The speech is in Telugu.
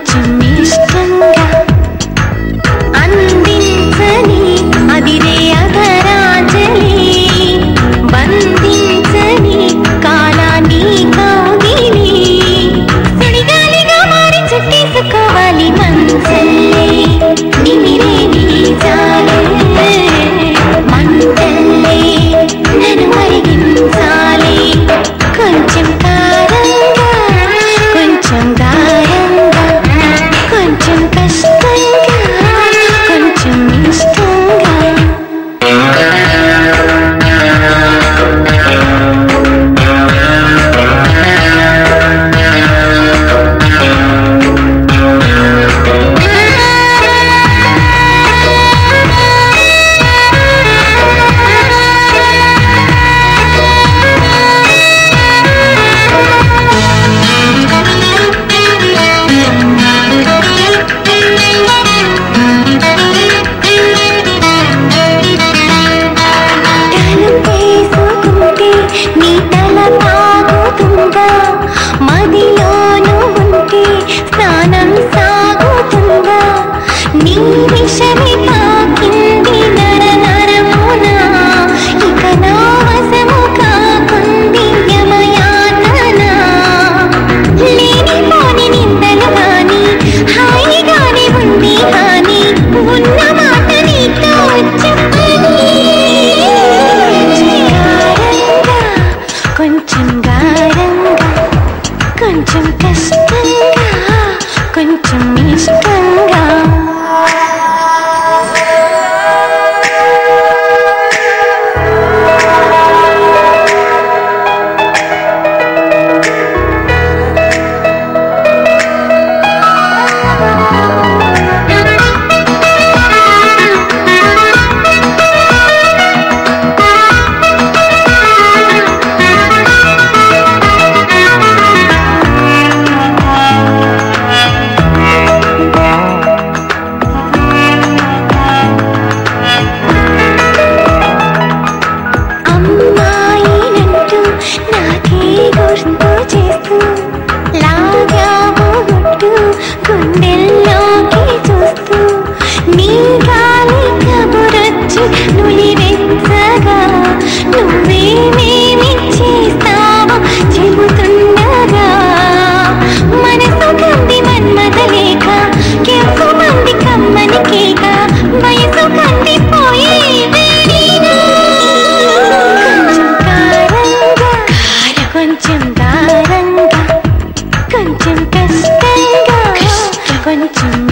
కొంచెం కొంచెం కష్టంగా కొంచెం ఇష్టంగా. 笑顔ここに君